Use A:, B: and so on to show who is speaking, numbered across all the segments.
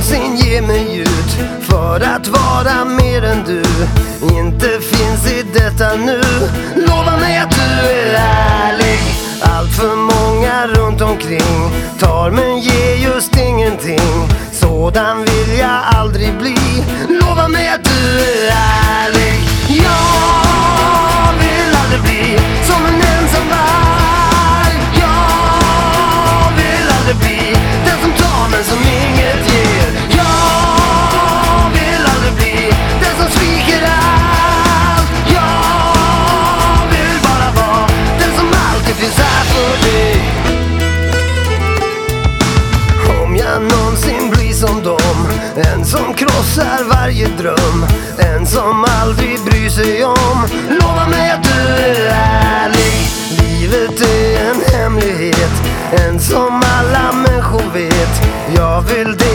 A: någonsin ge mig ut för att vara mer än du inte finns i detta nu. Lova mig att du är ärlig. Allt för många runt omkring tar men ger just ingenting. Sådan vill jag aldrig bli. som krossar varje dröm. En som aldrig bryr sig om. Lova mig att du är ärlig. Livet är en hemlighet. En som alla människor vet. Jag vill det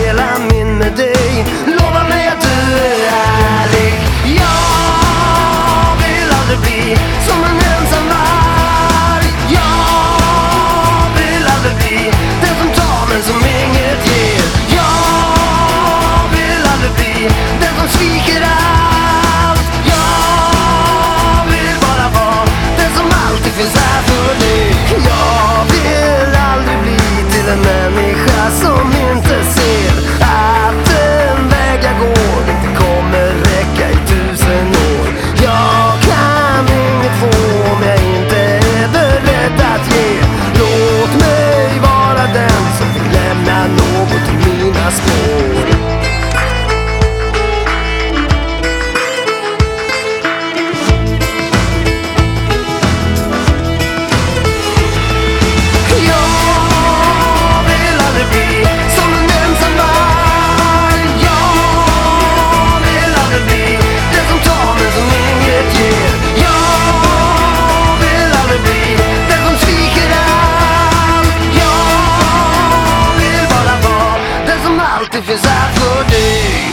A: alty for zawodnik